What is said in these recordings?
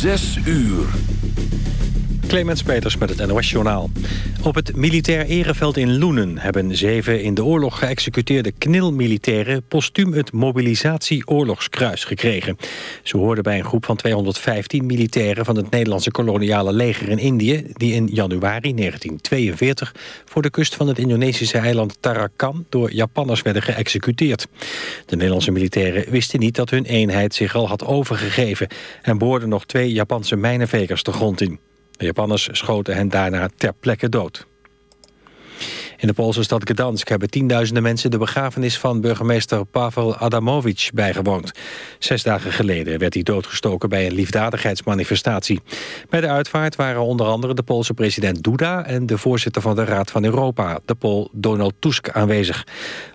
Zes uur. Clemens Peters met het NOS Journaal. Op het militair ereveld in Loenen hebben zeven in de oorlog geëxecuteerde knil-militairen postuum het mobilisatie-oorlogskruis gekregen. Ze hoorden bij een groep van 215 militairen van het Nederlandse koloniale leger in Indië, die in januari 1942 voor de kust van het Indonesische eiland Tarakan door Japanners werden geëxecuteerd. De Nederlandse militairen wisten niet dat hun eenheid zich al had overgegeven en boorden nog twee Japanse mijnenvekers de grond in. De Japanners schoten hen daarna ter plekke dood. In de Poolse stad Gdansk hebben tienduizenden mensen de begrafenis van burgemeester Pavel Adamovich bijgewoond. Zes dagen geleden werd hij doodgestoken bij een liefdadigheidsmanifestatie. Bij de uitvaart waren onder andere de Poolse president Duda en de voorzitter van de Raad van Europa, de Pool Donald Tusk, aanwezig.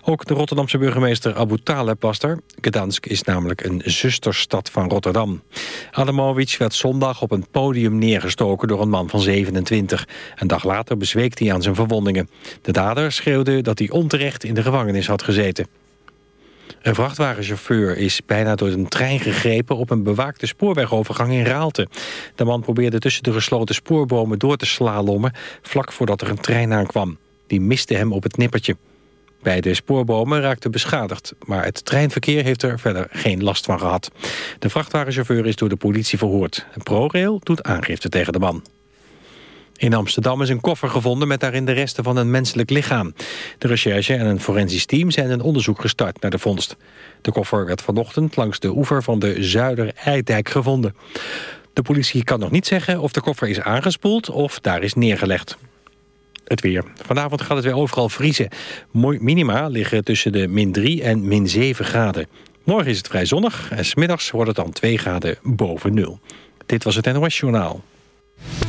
Ook de Rotterdamse burgemeester Abu Taleb was er. Gdansk is namelijk een zusterstad van Rotterdam. Adamovich werd zondag op een podium neergestoken door een man van 27. Een dag later bezweek hij aan zijn verwondingen. De dader schreeuwde dat hij onterecht in de gevangenis had gezeten. Een vrachtwagenchauffeur is bijna door een trein gegrepen... op een bewaakte spoorwegovergang in Raalte. De man probeerde tussen de gesloten spoorbomen door te slalommen... vlak voordat er een trein aankwam. Die miste hem op het nippertje. Beide spoorbomen raakten beschadigd... maar het treinverkeer heeft er verder geen last van gehad. De vrachtwagenchauffeur is door de politie verhoord. ProRail doet aangifte tegen de man. In Amsterdam is een koffer gevonden met daarin de resten van een menselijk lichaam. De recherche en een forensisch team zijn een onderzoek gestart naar de vondst. De koffer werd vanochtend langs de oever van de Zuider-Eidijk gevonden. De politie kan nog niet zeggen of de koffer is aangespoeld of daar is neergelegd. Het weer. Vanavond gaat het weer overal vriezen. Minima liggen tussen de min 3 en min 7 graden. Morgen is het vrij zonnig en smiddags wordt het dan 2 graden boven nul. Dit was het NOS Journaal.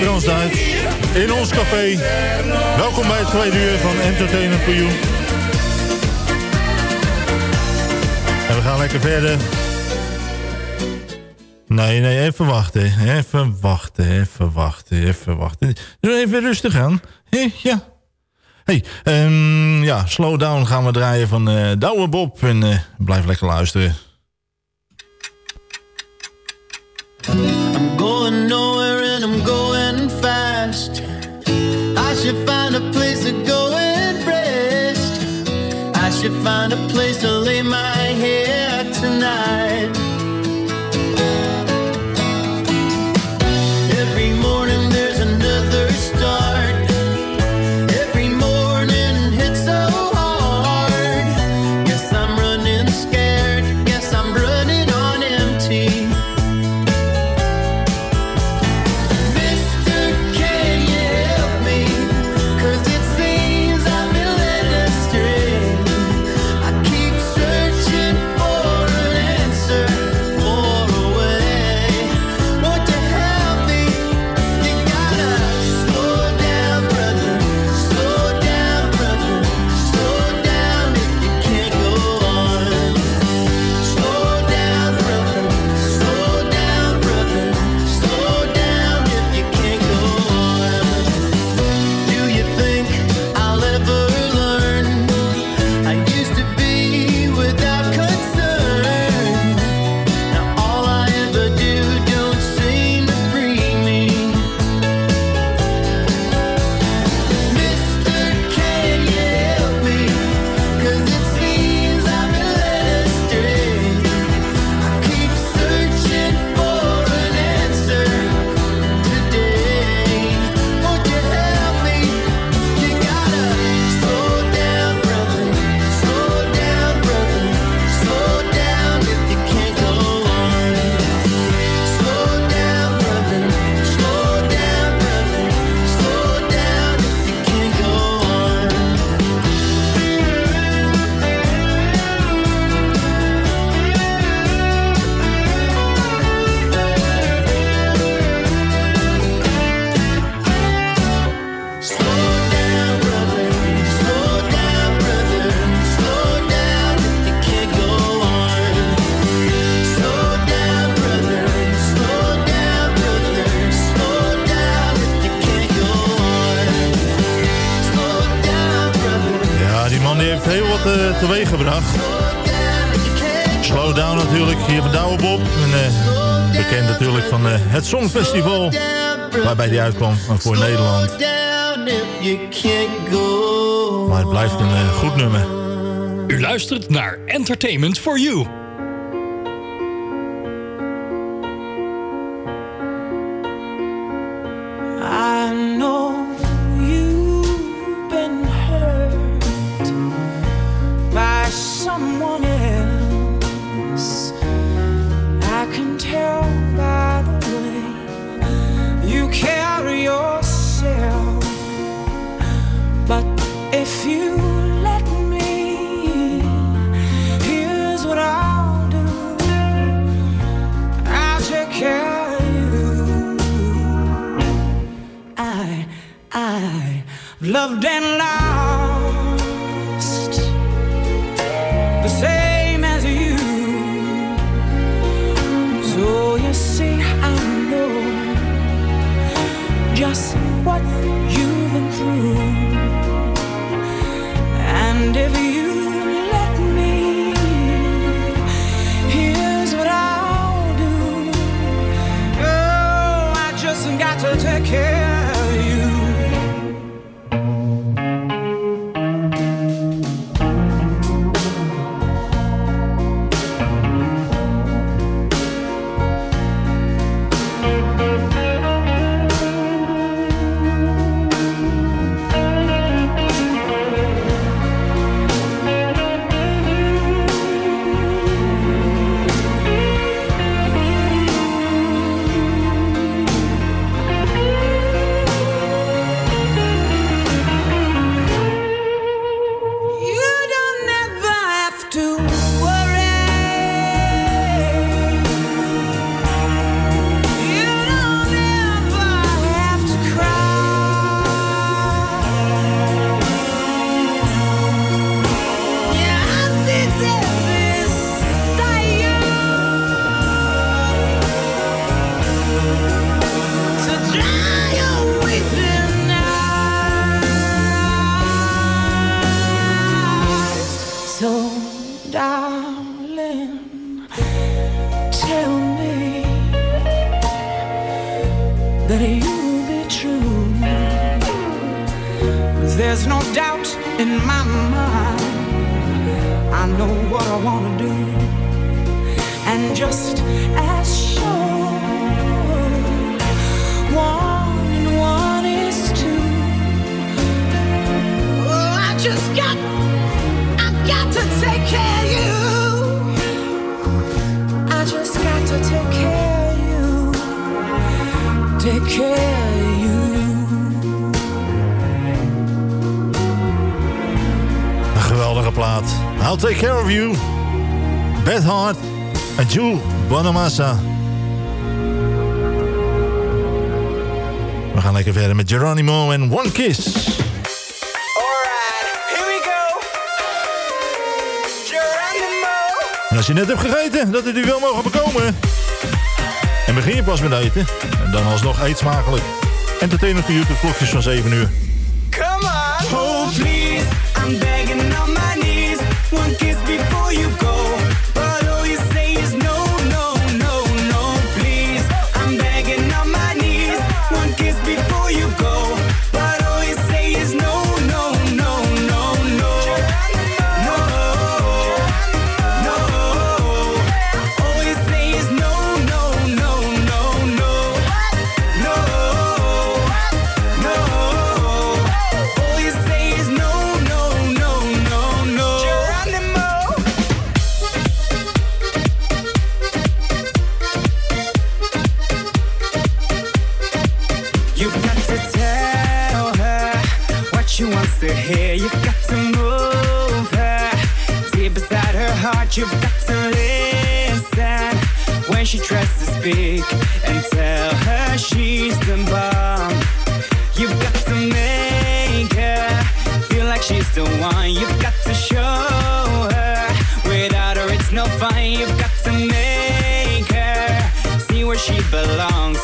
Frans Duits in ons café. Welkom bij het tweede uur van Entertainment for You. En we gaan lekker verder. Nee, nee, even wachten. Even wachten, even wachten, even wachten. Doe even rustig aan. Ja. Hey, ehm, ja, Slow Down gaan we draaien van uh, Douwe Bob. En eh, blijf lekker luisteren. find a place maar voor Nederland. Maar het blijft een eh, goed nummer. U luistert naar Entertainment for You. Loved and lost, you'll be true. 'Cause there's no doubt in my mind. I know what I wanna do, and just as sure, one and one is two. Oh, I just got, I got to take care of you. I just got to take care. Take care of you. Een geweldige plaat. I'll take care of you. Beth Hart en Jules Bonamassa. We gaan lekker verder met Geronimo en One Kiss. Alright, here we go. Geronimo. En als je net hebt gegeten, dat het u wel mogen bekomen. En begin je pas met eten. Dan alsnog eet smakelijk. Entertainment voor YouTube klokjes van 7 uur. You've got to listen when she tries to speak and tell her she's the bomb. You've got to make her feel like she's the one. You've got to show her without her it's no fun. You've got to make her see where she belongs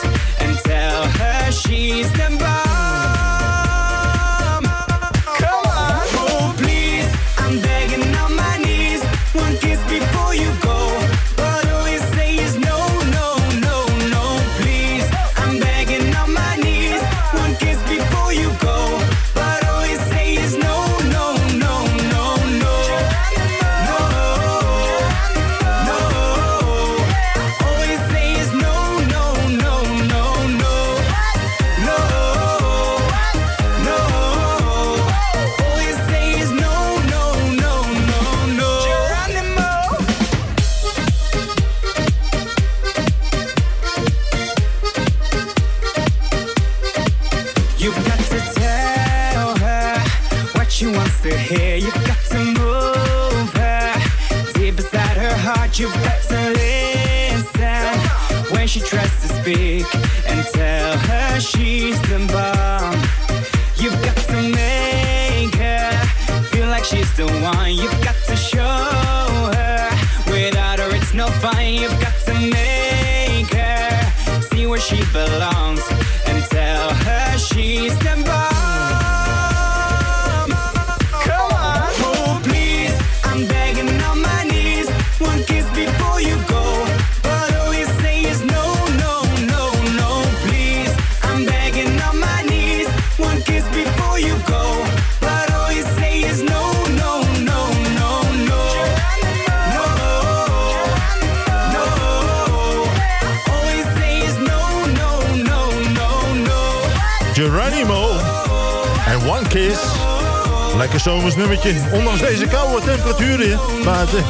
Lekker zomers nummertje. Ondanks deze koude temperaturen buiten. Eh.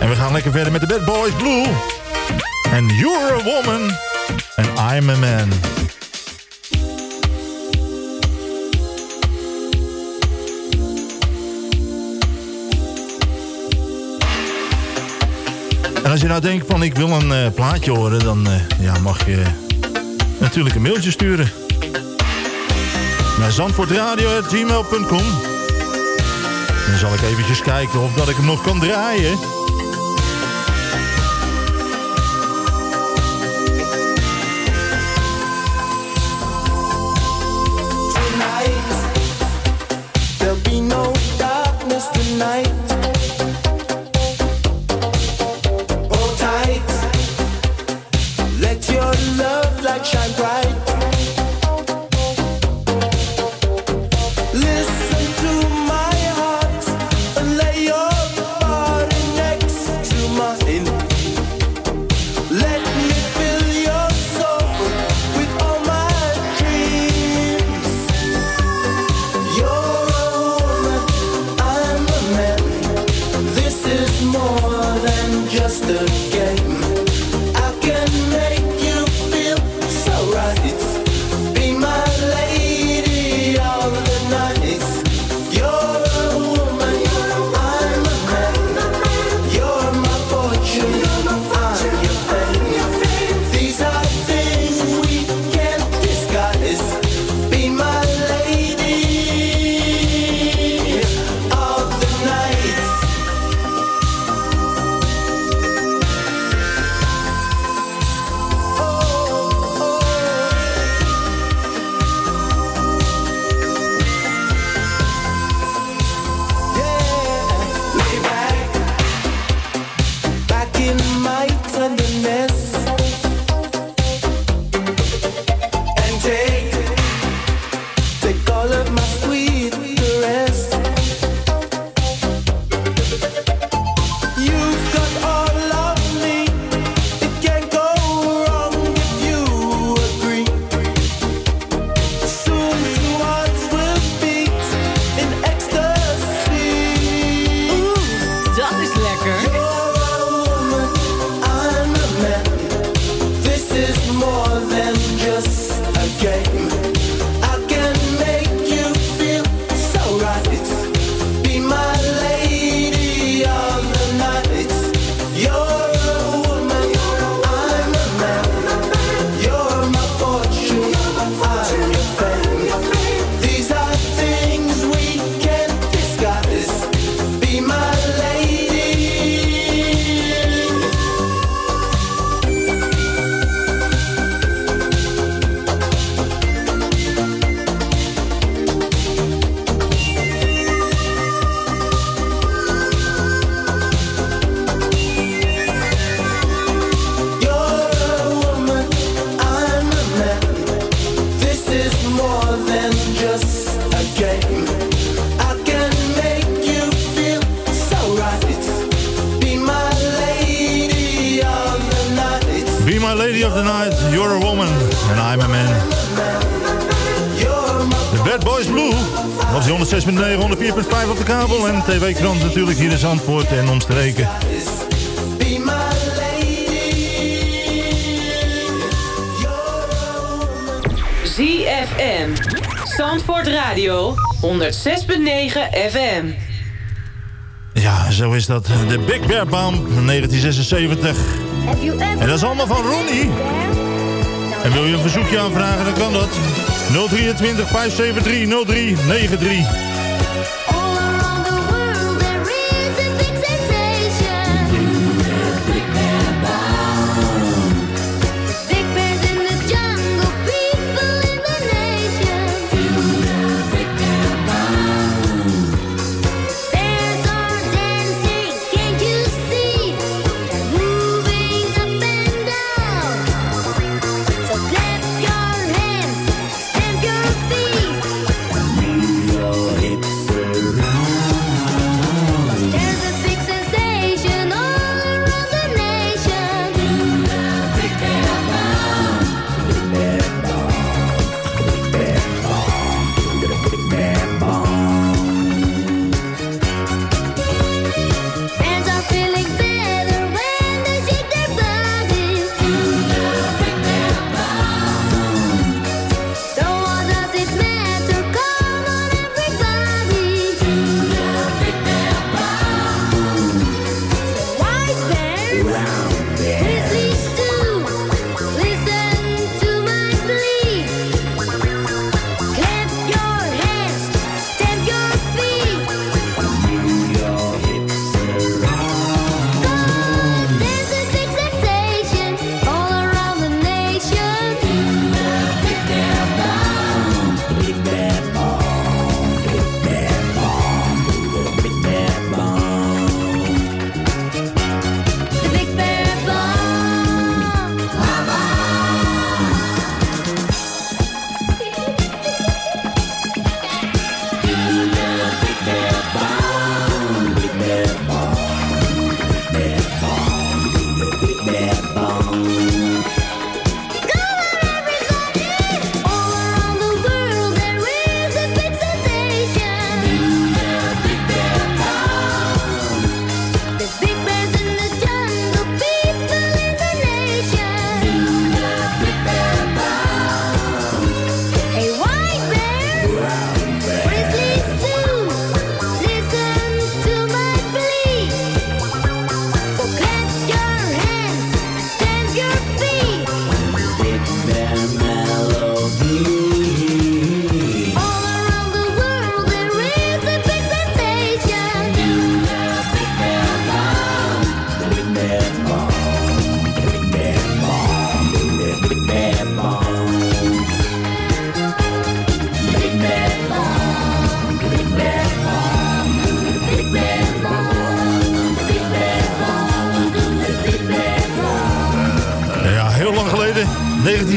En we gaan lekker verder met de Bad Boys Blue. En You're a Woman. En I'm a Man. En als je nou denkt van ik wil een eh, plaatje horen, dan eh, ja, mag je natuurlijk een mailtje sturen naar zandvoortradio.gmail.com. Dan zal ik eventjes kijken of dat ik hem nog kan draaien. You're a Woman and I'm a Man. De Bad Boys Blue. was 106.9, 104.5 op de kabel. En TV-krant natuurlijk hier in Zandvoort en omstreken. ZFM. Zandvoort Radio. 106.9 FM. Ja, zo is dat. De Big Bear Bomb 1976. En dat is allemaal van Ronnie. En wil je een verzoekje aanvragen, dan kan dat. 023 573 0393.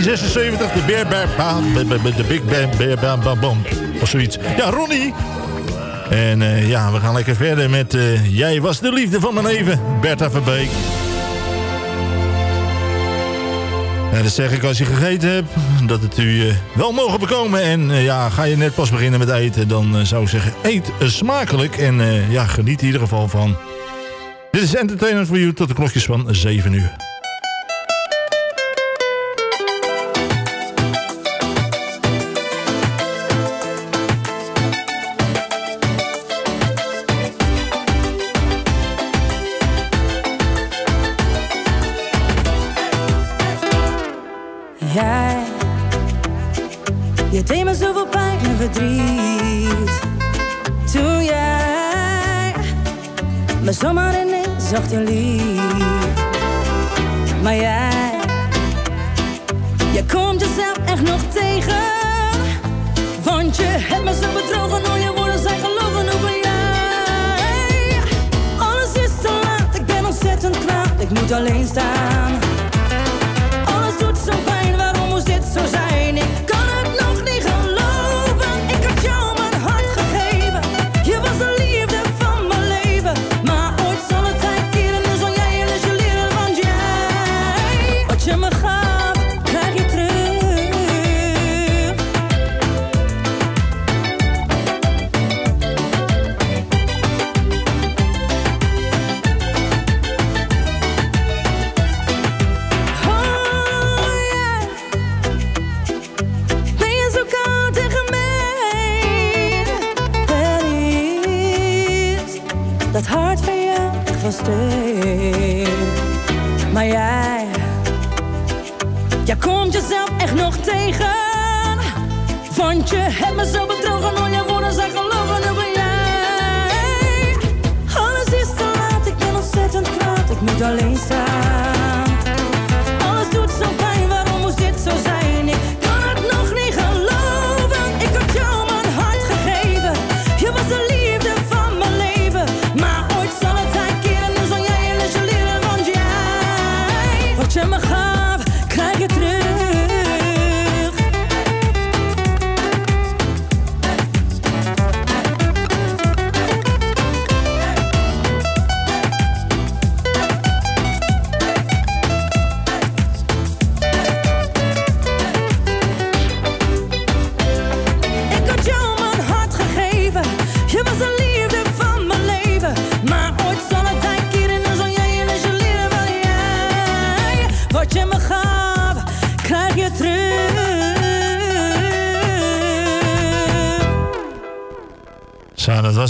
1976, de Bear de Big Bam. Of zoiets. Ja, Ronnie. En eh, ja, we gaan lekker verder met eh, Jij was de liefde van mijn leven, Bertha Verbeek. En dat zeg ik als je gegeten hebt, dat het u eh, wel mogen bekomen. En ja, ga je net pas beginnen met eten, dan zou ik zeggen, eet smakelijk. En ja, geniet in ieder geval van. Dit is Entertainment for You tot de klokjes van 7 uur. zachte lied. Dat hart van echt van steen. Maar jij, jij komt jezelf echt nog tegen. Want je hebt me zo bedrogen, al je woorden zijn gelogen. Nu ben jij. Alles is te laat, ik ben ontzettend kwaad, ik moet alleen staan.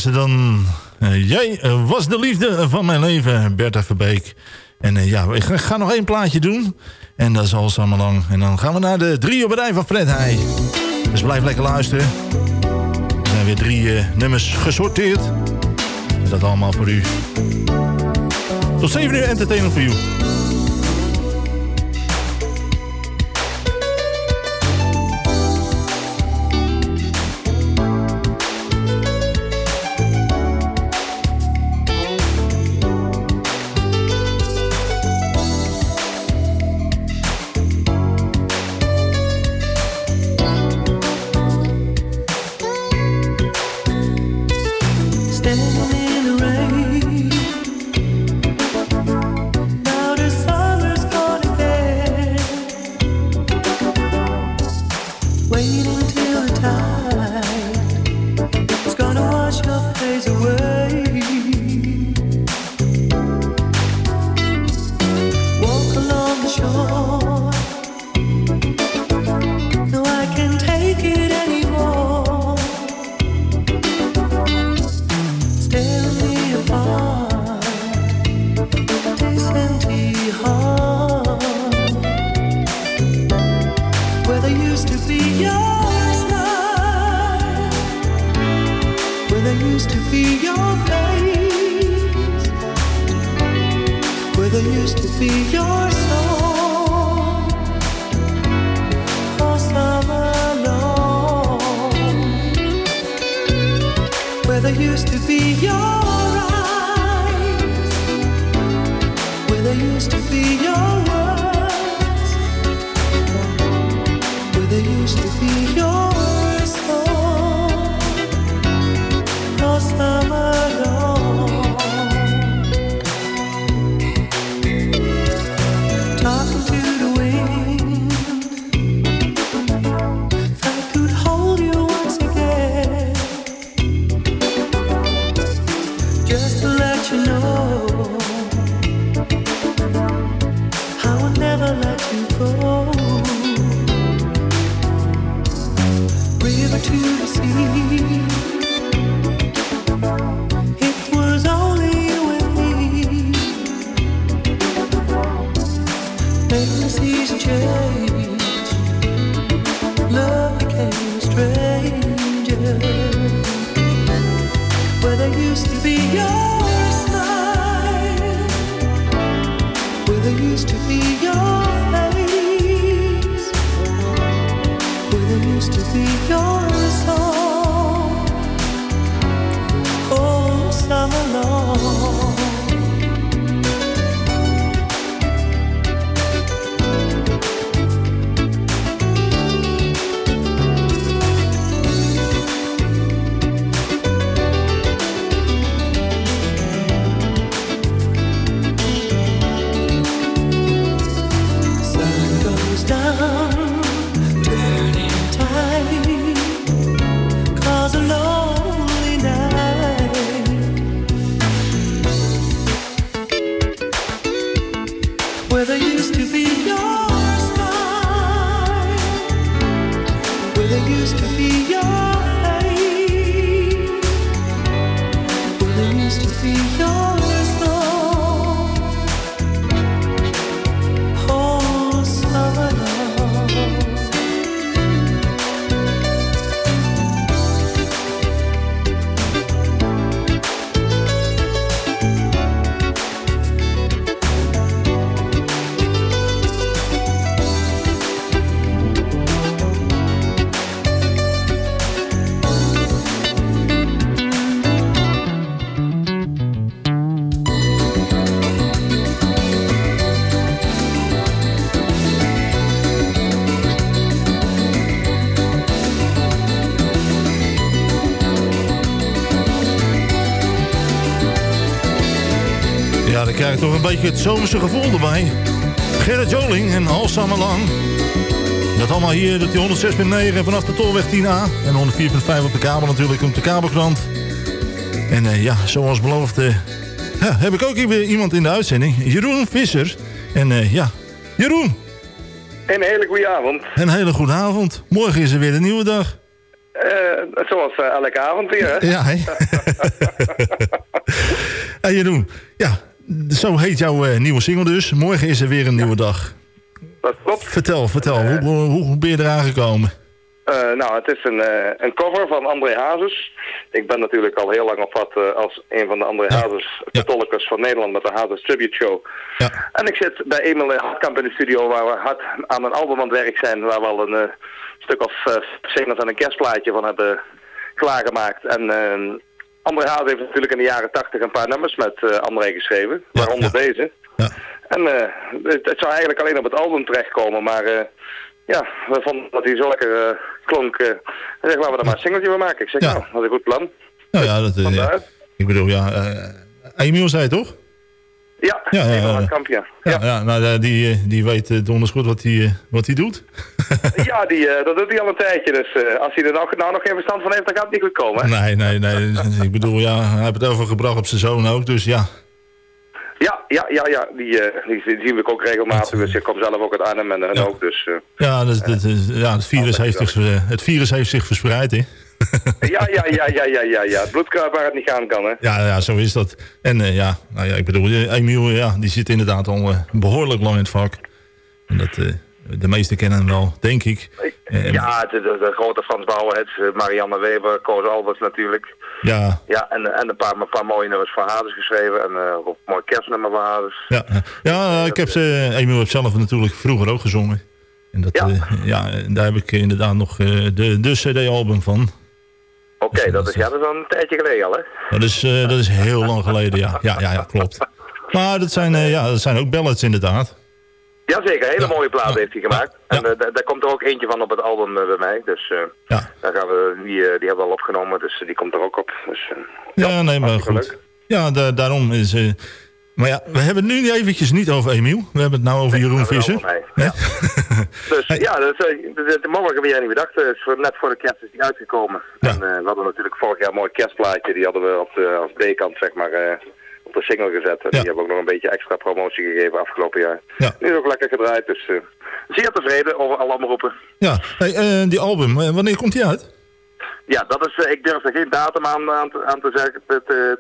Dan. Eh, jij eh, was de liefde van mijn leven, Bertha Verbeek. En eh, ja, ik ga, nog één plaatje doen. En dat is al samen lang. En dan gaan we naar de drie op rij van Fred Heij. Dus blijf lekker luisteren. Er zijn weer drie nummers gesorteerd. Dat allemaal voor u. Tot 7 uur entertainment voor u. 一生却 krijg toch een beetje het zomerse gevoel erbij. Gerrit Joling en Al Summer Lang. Dat allemaal hier, dat die 106.9 vanaf de Tolweg 10A. En 104.5 op de kabel natuurlijk, op de kabelkrant. En eh, ja, zoals beloofd eh, ja, heb ik ook hier weer iemand in de uitzending. Jeroen Visser. En eh, ja, Jeroen, Een hele goede avond. een hele goede avond. Morgen is er weer een nieuwe dag. Eh, zoals elke avond weer, hè? Ja, hè? hey Jeroen, ja, zo heet jouw eh, nieuwe single dus. Morgen is er weer een nieuwe dag. Dat klopt. Vertel, vertel, hoe, hoe, hoe ben je eraan gekomen? Eh, nou, het is een, eh, een cover van André Hazes. Ik ben natuurlijk al heel lang op wat eh, als een van de André Hazes vertolkers van Nederland met de Hazes Tribute Show. En ik zit bij Emil Hartkamp in de studio waar we hard aan een album aan het werk zijn. Waar we al een eh, stuk of singles en een kerstplaatje van hebben klaargemaakt. En eh, André Hazes heeft natuurlijk in de jaren tachtig een paar nummers met eh, André geschreven. waaronder deze. En eh, het, het zou eigenlijk alleen op het album terechtkomen, maar eh, ja, we vonden dat hij zo lekker klonk. en zeg, laten we er maar een singeltje van maken. Ik zeg, nou, dat is een goed plan. Nou ja, dat, ja. ik bedoel, ja, Emiel zei het toch? Ja, Ja, ja, ja. Ja. Ja, ja nou, eh, die, eh, die weet eh, donders goed wat hij wat hij doet. ja, die, dat doet hij al een tijdje. Dus als hij er nou, nou nog geen verstand van heeft, dan gaat het niet goed komen. hè? Nee, nee, nee. ik bedoel, ja, hij heeft het overgebracht op zijn zoon ook, dus ja. Ja, ja, ja, ja. Die, die, zien we ook regelmatig. Dus ik kom zelf ook uit Arnhem en hun ook. Dus Ja, dat, dat, is- ja het, virus heeft zich, het virus heeft zich verspreid, hè. Ja, ja, ja, ja, ja, ja, ja. Waar het niet gaan kan, hè. Ja, ja, zo is dat. En eh, ja, nou ja, ik bedoel, eh, Emiel, ja, die zit inderdaad al eh, behoorlijk lang in het vak. En dat, de meesten kennen hem wel, denk ik. Ja, de, de, de grote Frans Bauer, het, eh, Marianne Weber, Koos Albers natuurlijk. Ja, Ja, en, en een, paar, een paar mooie nummers van Hades geschreven. En ook een mooi kerstnummer van Hades. ja, ja, ik heb ze, Emiel heeft zelf natuurlijk vroeger ook gezongen. En dat, ja. ja, en daar heb ik inderdaad nog de, de cd-album van. Oké, dat, is, ja, dat is al een tijdje geleden al, hè? Dat is, eh, dat is heel lang geleden, ja. Ja, ja, ja klopt. Maar dat zijn, eh, ja, dat zijn ook ballads inderdaad. Jazeker, hele mooie platen heeft hij gemaakt. En eh, daar- komt er ook eentje van op het album bij mij. Dus daar gaan we, die, die hebben we al opgenomen, dus die komt er ook op. Dus, Ja, nee, maar goed. Ja, da- daarom is... maar ja, we hebben het nu eventjes niet over Emiel. We hebben het nou over Jeroen Visser. Ja. Dus ja, dat is, eh, de, morgen weer is voor, net voor de kerst is die uitgekomen. En eh, we hadden natuurlijk vorig jaar een mooi kerstplaatje. Die hadden we op de, als B-kant, zeg maar, eh, op de single gezet. En die hebben we ook nog een beetje extra promotie gegeven afgelopen jaar. Nu is ook lekker gedraaid, dus zeer tevreden over alle omroepen. Ja, hey, die album, wanneer komt die uit? Ja, dat is, eh, ik durf er geen datum aan, aan, te, aan te, zeggen,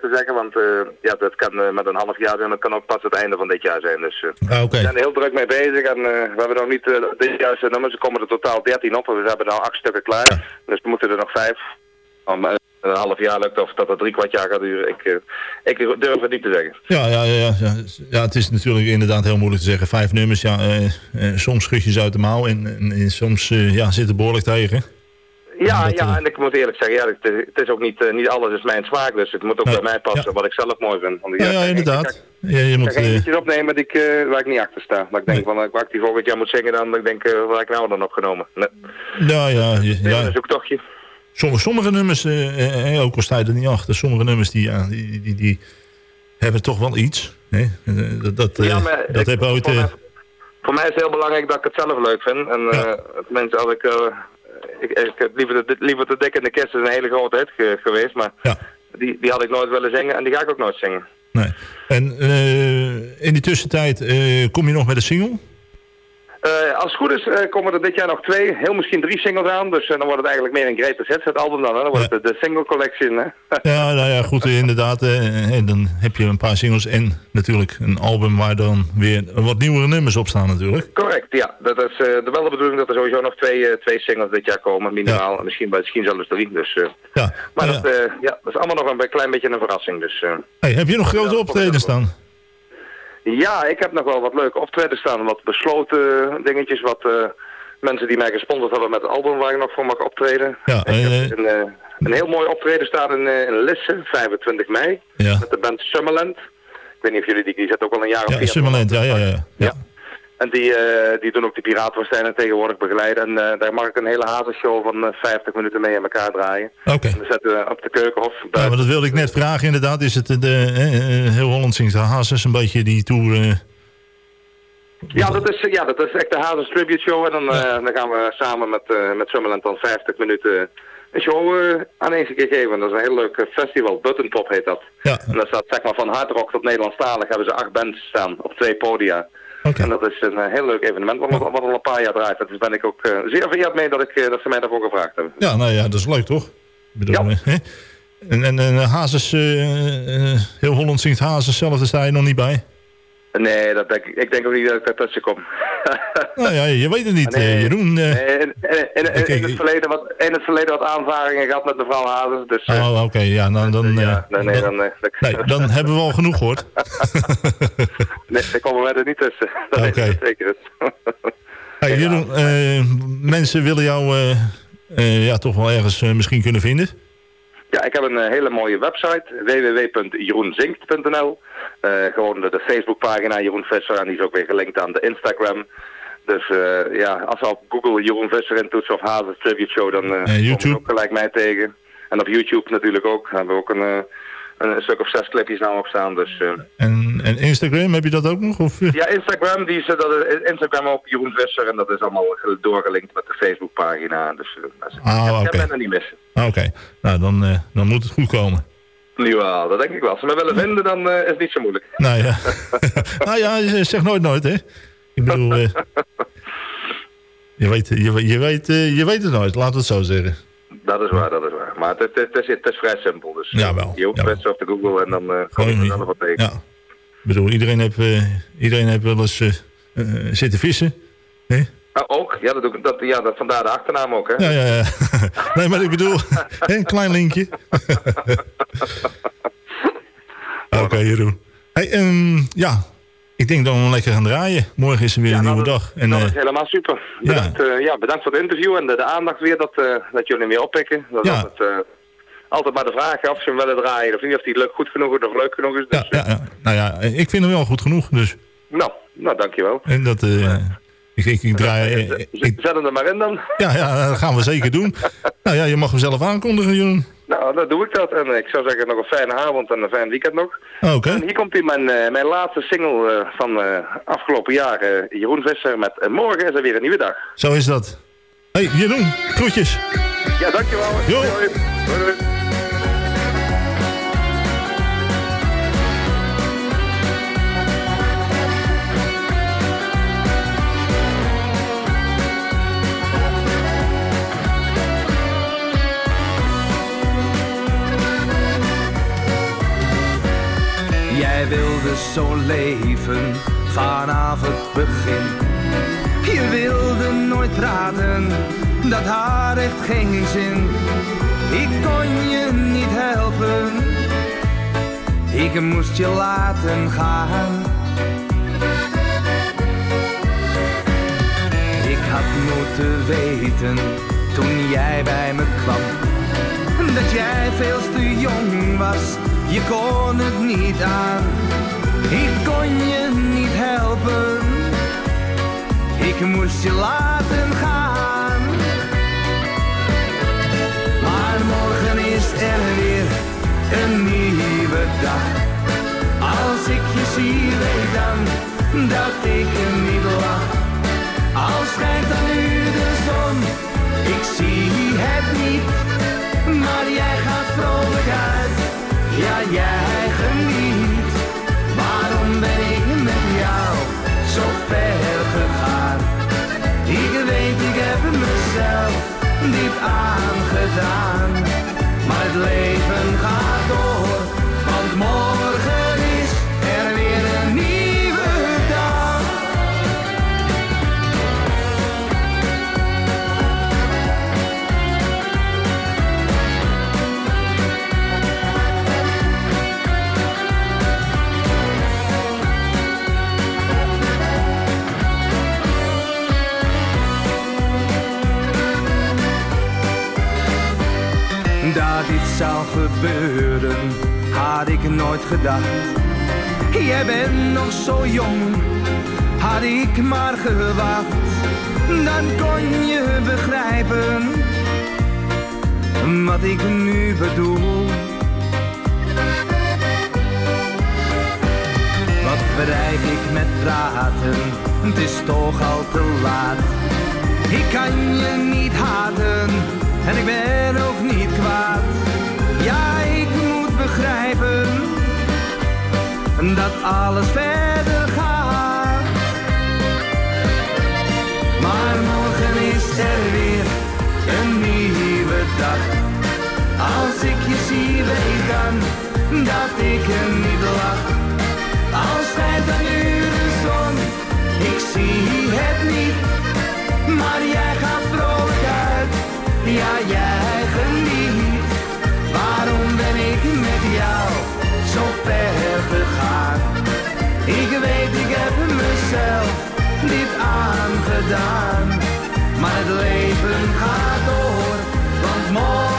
te, zeggen, want eh, ja, dat kan eh, met een half jaar zijn, dat kan ook pas het einde van dit jaar zijn. Dus Ah, we zijn er heel druk mee bezig en we hebben nog niet de juiste nummers. Er komen er totaal 13 op en we hebben nou acht stukken klaar. Dus we moeten er nog vijf. Om een half jaar lukt of dat het drie kwart jaar gaat duren, ik, ik durf het niet te zeggen. Ja, ja, ja, ja, ja. het is natuurlijk inderdaad heel moeilijk te zeggen. Vijf nummers, ja, soms schud je ze uit de mouw en, en, en soms ja, zit er behoorlijk tegen. Ja, ja, en ik moet eerlijk zeggen, ja, het, is- het is ook niet, eh, niet alles is mijn smaak, dus het moet ook bij mij passen wat ik zelf mooi vind. Want ik- Ja, ja, ik- inderdaad. Ja, je Ik moet, eh, liedjes opnemen die ik, eh, waar ik niet achter sta. Maar ik denk van, eh, waar ik die volgend jaar moet zingen, dan ik denk eh, waar heb ik nou dan opgenomen. Nee. ja, ja, Ja. ja. Een zoektochtje. Sommige, sommige nummers, eh, eh, ook al sta je er niet achter, sommige nummers die, ja, die, die, die hebben toch wel iets. Hè? Eh, Dat, dat, eh, Ja, maar dat ik- heb ooit... voor, eh, mij, voor mij is het heel belangrijk dat ik het zelf leuk vind. En eh mensen, als ik, eh, ik, ik heb liever de, liever te dik in de kist is een hele grote hit ge- geweest, maar die, die had ik nooit willen zingen en die ga ik ook nooit zingen. nee. En eh, in die tussentijd eh, kom je nog met een single? Eh, als het goed is eh, komen er dit jaar nog twee, heel misschien drie singles aan. Dus eh, dan wordt het eigenlijk meer een greatest hits het album dan. Hè? Dan wordt het de, single collection. Hè? Ja, nou ja, goed, inderdaad. en dan heb je een paar singles en natuurlijk een album waar dan weer wat nieuwere nummers op staan natuurlijk. Correct, ja. Dat is de wel de bedoeling dat er sowieso nog twee, twee singles dit jaar komen, minimaal. En Misschien, misschien zelfs drie. Dus, Ja. maar dat, ja, dat is allemaal nog een klein beetje een verrassing. Dus, Hey, heb je nog grote optredens staan? Ja, ik heb nog wel wat leuke optredens staan. Wat besloten dingetjes, wat eh, mensen die mij gesponsord hebben met het album waar ik nog voor mag optreden. Ja, eh, Een, eh, een heel mooi optreden staat in, in Lisse, 25 mei. Ja. Met de band Summerland. Ik weet niet of jullie die, die ook al een jaar of ja, vier. Summerland, ja, ja, ja. ja. En die, eh, die doen ook de piratenwoestijnen tegenwoordig begeleiden. En eh, daar mag ik een hele hazenshow van eh, 50 minuten mee in elkaar draaien. Oké. En dan zetten we op de keukenhof. Ja, maar dat wilde ik net vragen inderdaad. Is het de, eh, eh, heel Holland zingt de Hazes een beetje die tour... eh, Ja, dat is, ja, dat is echt de Hazes Tribute Show. En dan, eh, dan gaan we samen met, eh met Summerland dan 50 minuten een show eh aan één keer geven. Dat is een heel leuk eh, festival. Buttentop heet dat. Ja. En dat staat zeg maar van hard rock tot Nederlandstalig hebben ze acht bands staan op twee podia. En dat is een eh, heel leuk evenement wat, wat al een paar jaar draait. Daar ben ik ook eh, zeer vereerd mee dat, ik, eh, dat ze mij daarvoor gevraagd hebben. ja, nou ja, dat is leuk toch? Bedoel, hè? En, en, en Hazes, heel Holland zingt Hazes zelf, daar sta je nog niet bij. Nee, dat denk ik, ik denk ook niet dat ik daar tussen kom. Nou ja, je weet het niet, eh, Jeroen. eh. Nee, in, in, in, in, in het verleden wat, in het verleden wat aanvaringen gehad met mevrouw Hazes. Dus, eh, Oh, oké, ja, nou, dan, eh, nee, nee, dan, dan, eh, nee, dan hebben we al genoeg gehoord. nee, daar komen wij er niet tussen. Dat is Oké. het zeker. Hey, Jeroen, eh, mensen willen jou eh, eh, ja, toch wel ergens eh, misschien kunnen vinden. Ja, ik heb een eh, hele mooie website, www.jeroenzinkt.nl. Eh, gewoon de, de Facebookpagina Jeroen Visser en die is ook weer gelinkt aan de Instagram. Dus eh, ja, als we op Google Jeroen Visser intoetsen of Hazes Tribute Show, dan komen YouTube. ze ook gelijk mij tegen. En op YouTube natuurlijk ook. Daar hebben we ook een, een, stuk of zes clipjes nou op staan. Dus, eh, En, en Instagram, heb je dat ook nog? Of, eh? ja, Instagram, die is, eh, dat is Instagram ook Jeroen Visser en dat is allemaal ge- doorgelinkt met de Facebookpagina. Dus uh, Ah, ik oké. kan mij niet missen. Ah, Oké, nou dan, eh, dan moet het goed komen. Wel, dat denk ik wel. Als ze me willen vinden, dan eh, is het niet zo moeilijk. Nou ja, nou ja zeg nooit nooit, hè. Ik bedoel, eh, je, weet, je, weet- je, weet, eh, je weet het nooit, laten we het zo zeggen. Dat is waar, dat is waar. Maar het, het, het, is, het is vrij simpel. Dus Jawel, je hoeft best op de Google en dan eh kom je er zelf wat tegen. Ja. Ik bedoel, iedereen heeft, eh, iedereen heeft wel eens eh, eh, zitten vissen. Ah, ook? Ja, dat, doe ik- dat, ja dat, vandaar de achternaam ook, hè? Ja, ja, ja. nee, maar ik bedoel, een klein linkje. Oké, Jeroen. Hey, ehm, ja, ik denk dat we hem lekker gaan draaien. Morgen is er weer een nieuwe dag. En, dat eh, is helemaal super. Bedankt, ja. ja, bedankt voor het interview en de, de aandacht weer dat, eh, dat jullie mee oppikken. Dat Ja. altijd, eh, altijd maar de vraag of ze hem willen draaien of niet, of die leuk, goed genoeg is of leuk genoeg is. Dus, ja, ja, nou ja, ik vind hem wel goed genoeg. Dus, Nou, nou, dankjewel. en dat, eh, ik, ik, ik draai... eh, Z- Zet hem er maar in dan. ja, ja, dat gaan we zeker doen. nou ja, je mag hem zelf aankondigen, Jeroen. Nou, dan doe ik dat. En ik zou zeggen nog een fijne avond en een fijn weekend nog. Oké. En hier komt hij, mijn, eh, mijn laatste single eh, van eh, afgelopen jaar. Jeroen Visser met Morgen is er weer een nieuwe dag. Zo is dat. hey, Jeroen, groetjes. Ja, dankjewel. Jo. Hoi, hoi. Hoi. dus zo leven vanaf het begin. Je wilde nooit praten, dat had echt geen zin. Ik kon je niet helpen, ik moest je laten gaan. Ik had moeten weten, toen jij bij me kwam, dat jij veel te jong was, je kon het niet aan. Ik kon je niet helpen, ik moest je laten gaan. Maar morgen is er weer een nieuwe dag. Als ik je zie, weet dan dat ik er niet lach. Al schijnt dan nu de zon, ik zie het niet. Maar jij gaat vrolijk uit, ja jij geniet. Waarom ben ik met jou zo ver gegaan? Ik weet, ik heb mezelf niet aangedaan. Maar het leven gaat door, gedacht. Jij bent nog zo jong, had ik maar gewacht. Dan kon je begrijpen wat ik nu bedoel. Wat bereik ik met praten, het is toch al te laat. Ik kan je niet haten en ik ben ook niet kwaad. Ja, ik moet begrijpen dat alles verder gaat. Maar morgen is er weer een nieuwe dag. Als ik je zie, weet dan dat ik er niet lach. Al schijnt dan nu de zon, ik zie het niet. Maar jij gaat vrolijk uit, ja jij geniet. Mezelf niet aangedaan. Maar het leven gaat door, want morgen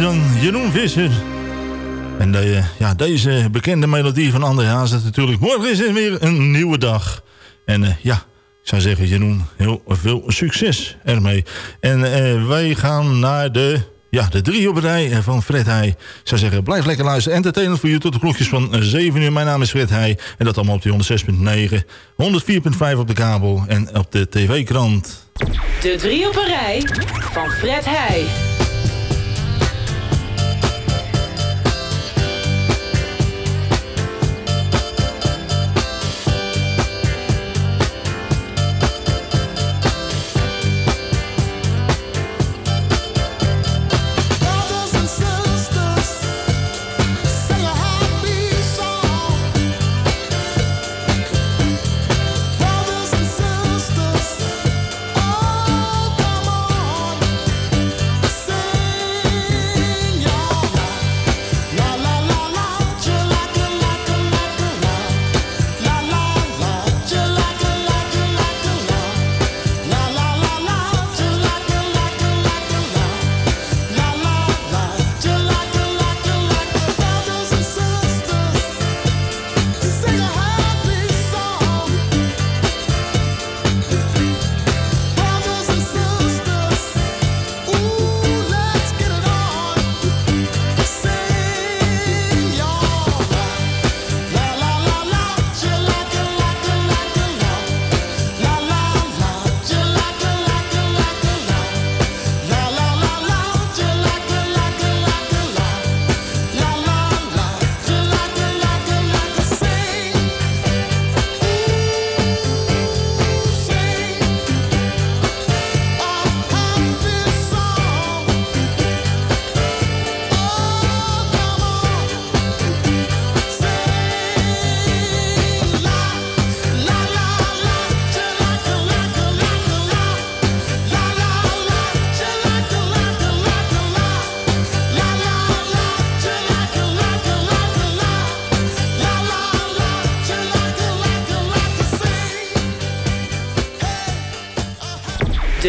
dan, Jeroen Visser. En de, ja, deze bekende melodie van André Hazes natuurlijk. Morgen is er weer een nieuwe dag. En eh, ja, ik zou zeggen, Jeroen, heel veel succes ermee. En eh, wij gaan naar de, ja, de drie op rij eh, van Fred Heij. Ik zou zeggen, blijf lekker luisteren. Entertainment voor je tot de klokjes van 7 uur. Mijn naam is Fred Heij. En dat allemaal op die 106.9, 104.5 op de kabel en op de tv-krant. De drie op een rij van Fred Heij.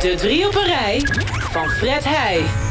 De driehopperij van Fred Heij.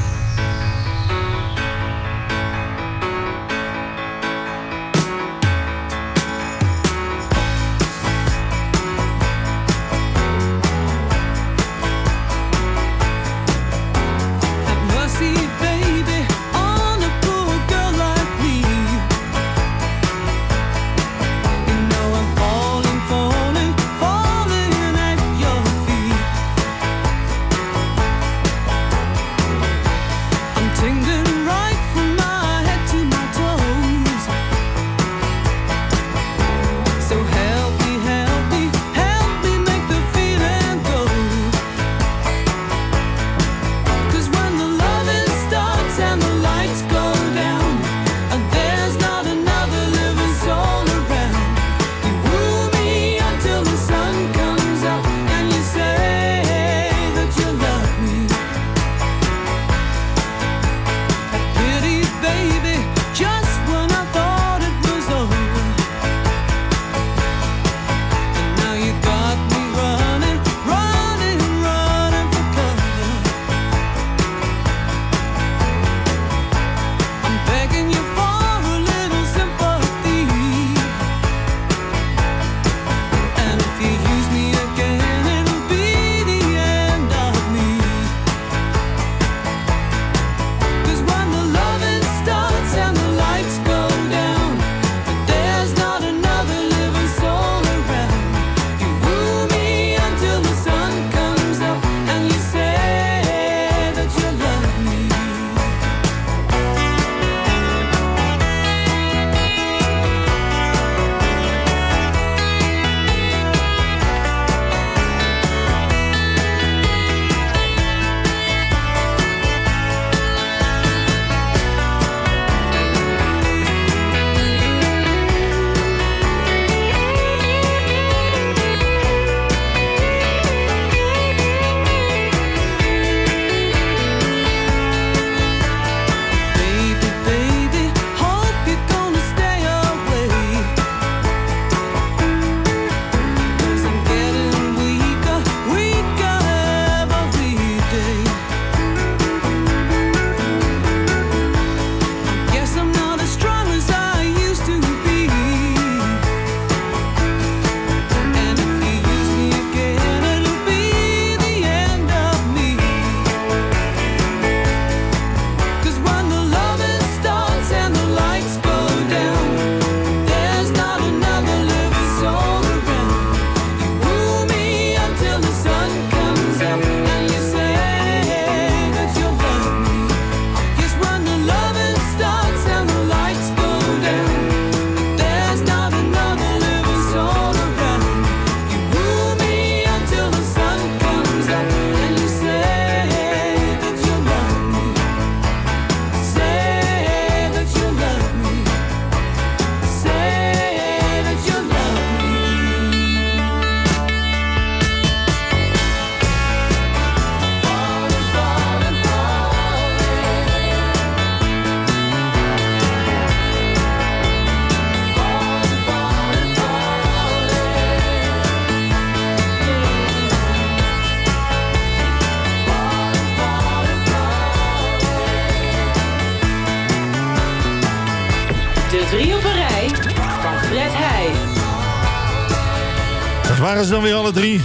Waren ze dan weer alle drie.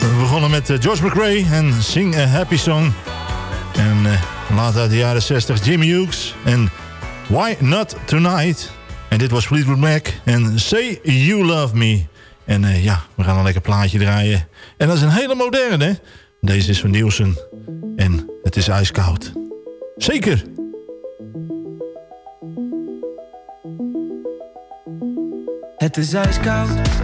We begonnen met eh, George McRae en Sing a Happy Song. En eh, later uit de jaren 60 Jimmy Hughes en Why Not Tonight. En dit was Fleetwood Mac en Say You Love Me. En eh, ja, we gaan een lekker plaatje draaien. En dat is een hele moderne. Deze is van Nielsen. En het is ijskoud. Zeker. Het is ijskoud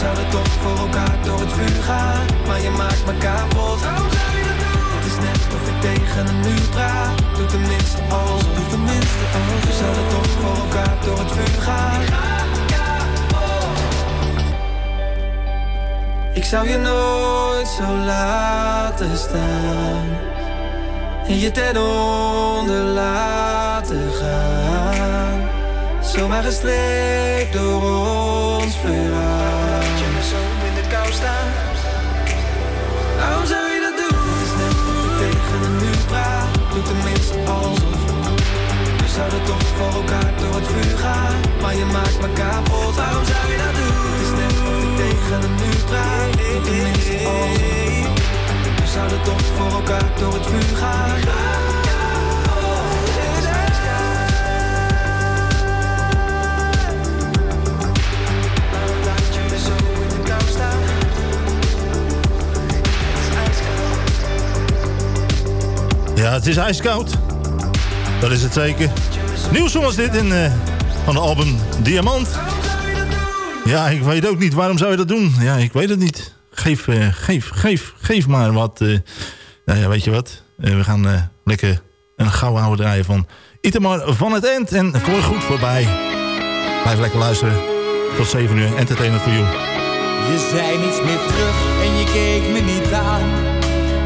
Zouden toch voor elkaar door het vuur gaan. Maar je maakt me kapot. Waarom zou je dat doen? Het is net of ik tegen een muur praat. Doe tenminste alsof. Doe tenminste alsof. We zouden toch voor elkaar door het vuur gaan. Ik zou je nooit zo laten staan. En je ten onder laten gaan. Zomaar gestreekt door ons verhaal. Tenminste. We zouden toch voor elkaar door het vuur gaan. Maar je maakt me kapot. Waarom zou je dat doen? Het is tegen een muur praat. We zouden toch voor elkaar door het vuur gaan. Het is ijskoud. Dat is het zeker. Nieuw song dit in, eh, van de album Diamant. Ja, ik weet ook niet. Waarom zou je dat doen? Ja, ik weet het niet. Geef, eh, geef, geef, geef maar wat. eh, nou ja, weet je wat? We gaan lekker een gouden oude draaien van Itamar van het End. En voor goed voorbij. Blijf lekker luisteren. Tot 7 uur. Entertainment for you. Je zei niets meer terug en je keek me niet aan.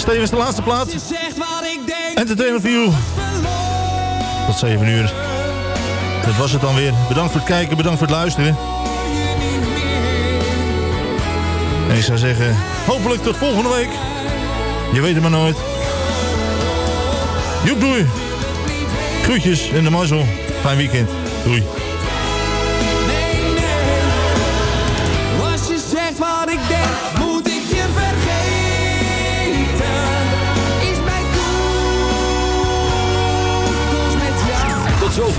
Stevens de laatste plaat. Zeg wat ik denk. Entertainment you. Tot 7 uur. Dat was het dan weer. Bedankt voor het kijken, bedankt voor het luisteren. En ik zou zeggen, hopelijk tot volgende week. Je weet het maar nooit. Joep, doei. Groetjes en de mazzel. Fijn weekend. Doei.